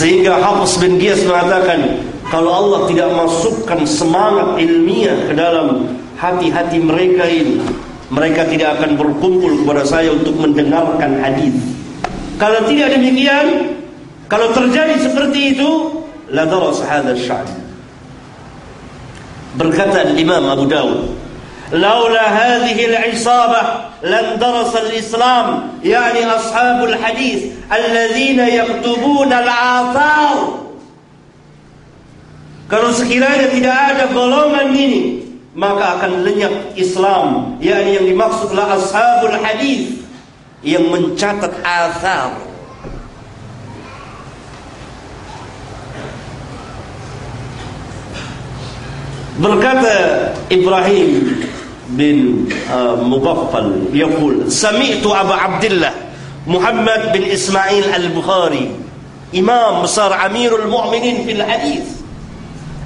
Sehingga Hafiz bin Giyas mengatakan, kalau Allah tidak masukkan semangat ilmiah ke dalam hati-hati mereka ini, mereka tidak akan berkumpul kepada saya untuk mendengarkan hadis. Kalau tidak demikian, kalau terjadi seperti itu, la daras hadha sya'b. Berkata Imam Abu Dawud, laula hadhihi al-isabah lan darasa al-islam yani ashabul hadis alladzina kalau sekiranya tidak ada golongan ini maka akan lenyap Islam yakni yang dimaksudlah ashabul hadis yang mencatat athar. Berkata Ibrahim bin uh, Mughaffal yaqul sami'tu Abu Abdullah Muhammad bin Ismail Al-Bukhari imam besar Amirul Mu'minin fil hadis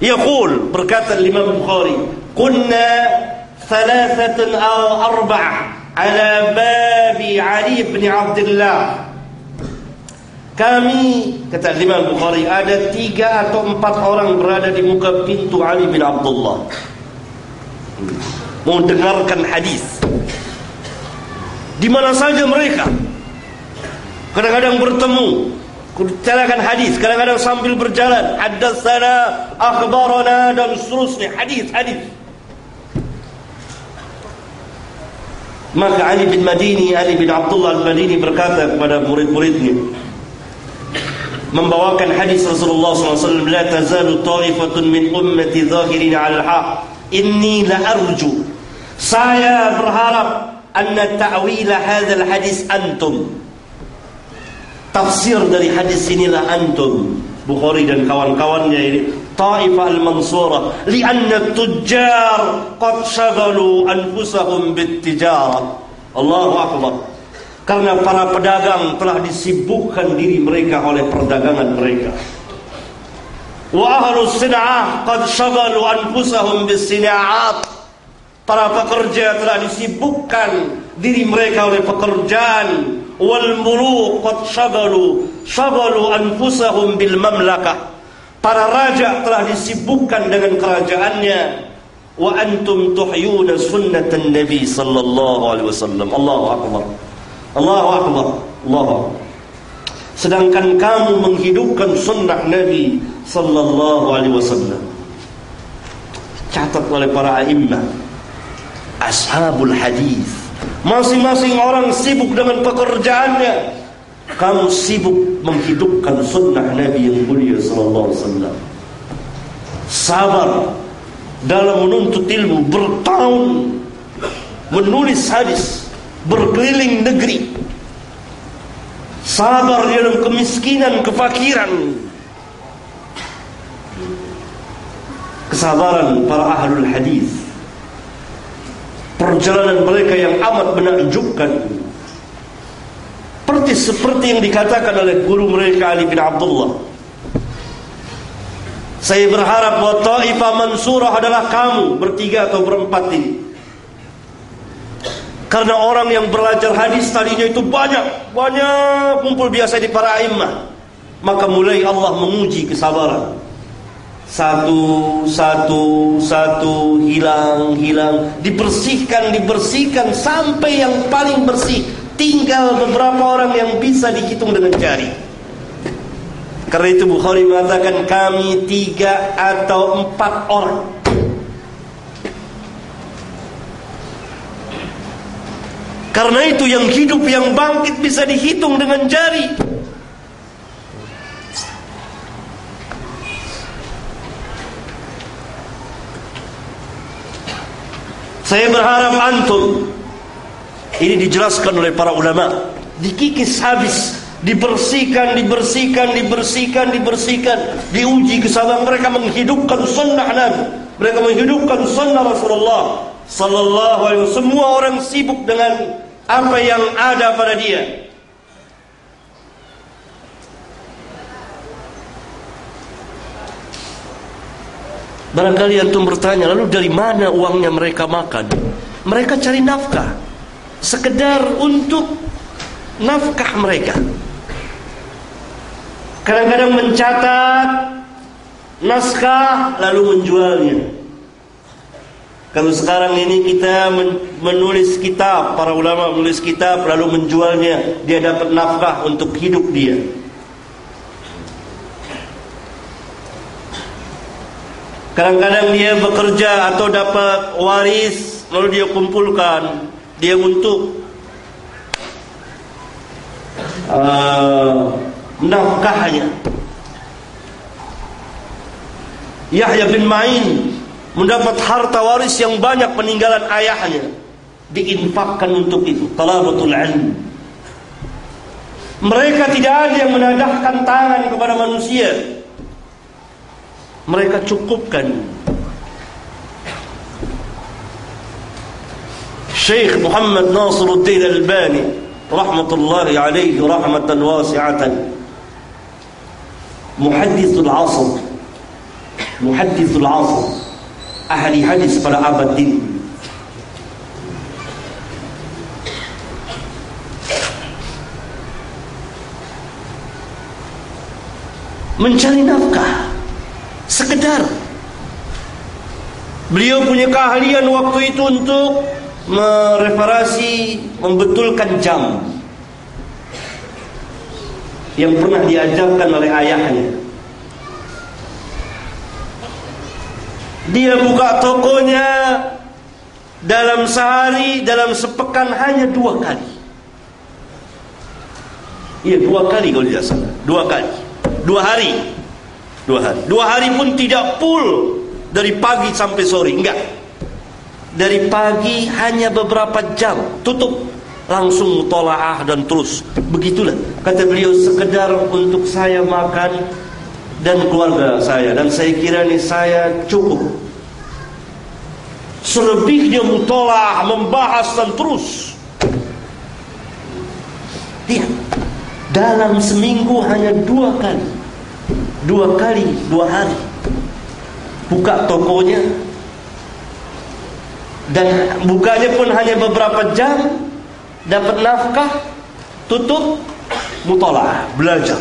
yaqul berkata Imam Bukhari kunna thalathatun aw arba'ah ala babi Ali bin Abdullah kami kata Imam Bukhari ada tiga atau empat orang berada di muka pintu Ali bin Abdullah mendengarkan hadis. Di mana saja mereka. Kadang-kadang bertemu. Kutalakan hadis. Kadang-kadang sambil berjalan. Hadatsana akhbarana dan seterusnya. Hadis hadis. Maka Ali bin Madini Ali bin Abdullah al-Madini berkata kepada murid-muridnya membawakan hadis Rasulullah SAW la tazalu ta'ifatun min ummati zahirin al-haq. Inni la arju saya berharap anna ta'wila hadzal hadis antum. Tafsir dari hadis inilah antum. Bukhari dan kawan-kawannya ini. Taifah al-Mansurah. Lianna tujjar qad shagalu anfusahum bittijarah Allahu akbar. Karena para pedagang telah disibukkan diri mereka oleh perdagangan mereka. Wa ahlus sin'ah qad shagalu anfusahum bis-sina'at para pekerja telah disibukkan diri mereka oleh pekerjaan. Wal muluk qad shagalu shagalu anfusahum bil mamlakah. Para raja telah disibukkan dengan kerajaannya. Wa antum tuhyuna sunnatan nabi sallallahu alaihi wasallam. Allahu akbar. Allahu akbar. Allahu sedangkan kamu menghidupkan sunnah nabi sallallahu alaihi wasallam. Catat oleh para a'immah ashabul hadis Masing-masing orang sibuk dengan pekerjaannya. Kamu sibuk menghidupkan sunnah Nabi yang mulia sallallahu alaihi wasallam. Sabar dalam menuntut ilmu bertahun menulis hadis berkeliling negeri. Sabar dalam kemiskinan, kefakiran. Kesabaran para ahlul hadis perjalanan mereka yang amat menakjubkan. Persis seperti yang dikatakan oleh guru mereka Ali bin Abdullah. Saya berharap bahwa Taifah Mansurah adalah kamu bertiga atau berempat ini. Karena orang yang belajar hadis tadinya itu banyak banyak kumpul biasa di para imam maka mulai Allah menguji kesabaran satu satu satu hilang hilang. Dibersihkan dibersihkan sampai yang paling bersih. Tinggal beberapa orang yang bisa dihitung dengan jari. Karena itu Bukhari mengatakan kami tiga atau empat orang. Karena itu yang hidup yang bangkit bisa dihitung dengan jari Saya berharap antum ini dijelaskan oleh para ulama, dikikis habis, dibersihkan, dibersihkan, dibersihkan, dibersihkan, diuji kesabaran mereka menghidupkan sunnah Nabi, mereka menghidupkan sunnah Rasulullah sallallahu alaihi wasallam. Semua orang sibuk dengan apa yang ada pada dia. Barangkali antum bertanya, lalu dari mana uangnya mereka makan? Mereka cari nafkah. Sekedar untuk nafkah mereka. Kadang-kadang mencatat naskah lalu menjualnya. Kalau sekarang ini kita menulis kitab, para ulama menulis kitab lalu menjualnya, dia dapat nafkah untuk hidup dia. Kadang-kadang dia bekerja atau dapat waris lalu dia kumpulkan dia untuk uh, nafkahnya. Yahya bin Ma'in mendapat harta waris yang banyak peninggalan ayahnya. Diinfakkan untuk itu talabatul ilm. Mereka tidak ada yang menadahkan tangan kepada manusia mereka cukupkan Syekh Muhammad Nasiruddin Albani rahmatullahi alaihi rahmatan wasi'atan muhaddithul asr muhaddithul asr ahli hadis pada abad ini mencari nafkah sekedar. Beliau punya keahlian waktu itu untuk mereferasi membetulkan jam. Yang pernah diajarkan oleh ayahnya. Dia buka tokonya dalam sehari dalam sepekan hanya dua kali. Iya dua kali kalau tidak salah. Dua kali. Dua hari Dua hari. Dua hari pun tidak full dari pagi sampai sore, enggak. Dari pagi hanya beberapa jam, tutup langsung mutolaah dan terus. Begitulah kata beliau sekedar untuk saya makan dan keluarga saya dan saya kira ini saya cukup. Selebihnya mutolaah membahas dan terus. Dia dalam seminggu hanya dua kali dua kali dua hari. Buka tokonya. Dan bukanya pun hanya beberapa jam. Dapat nafkah tutup mutolaah belajar.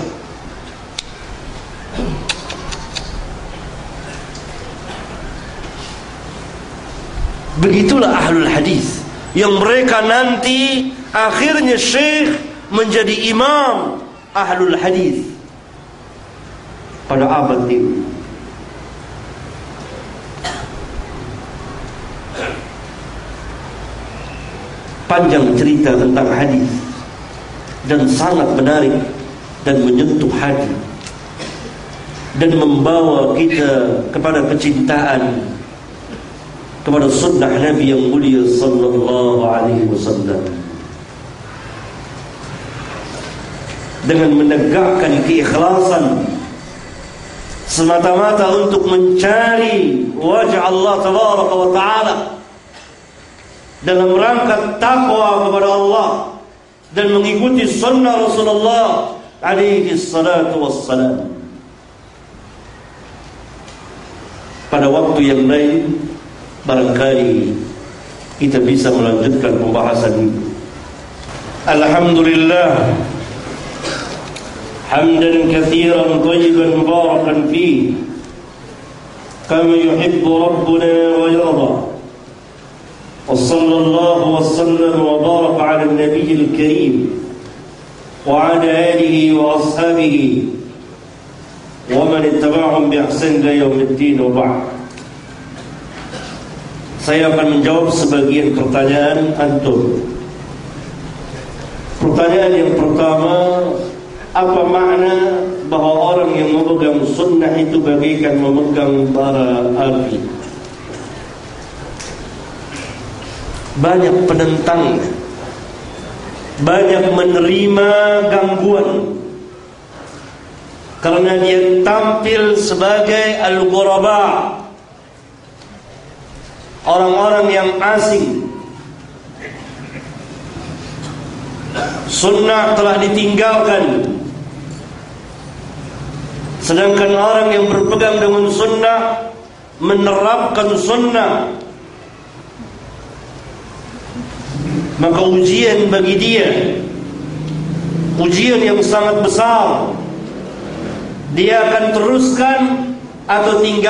Begitulah ahlul hadis. Yang mereka nanti akhirnya syekh menjadi imam ahlul hadis pada abad ini. Panjang cerita tentang hadis dan sangat menarik dan menyentuh hati dan membawa kita kepada kecintaan kepada sunnah Nabi yang mulia sallallahu alaihi wasallam dengan menegakkan keikhlasan semata-mata untuk mencari wajah Allah tabaraka wa taala. Dalam rangka takwa kepada Allah. Dan mengikuti sunnah Rasulullah alaihi salatu wassalam. Pada waktu yang lain barangkali kita bisa melanjutkan pembahasan ini. Alhamdulillah حمدا كثيرا طيبا مباركا فيه كما يحب ربنا ويرضى وصلى الله وسلم وبارك على النبي الكريم وعلى آله وأصحابه ومن اتبعهم بإحسان إلى يوم الدين وبعد Saya akan menjawab sebagian pertanyaan antum. Pertanyaan yang pertama apa makna bahawa orang yang memegang sunnah itu bagaikan memegang bara api? Banyak penentang Banyak menerima gangguan. Karena dia tampil sebagai al-ghuraba Orang-orang yang asing. Sunnah telah ditinggalkan Sedangkan orang yang berpegang dengan sunnah Menerapkan sunnah Maka ujian bagi dia Ujian yang sangat besar dia akan teruskan atau tinggal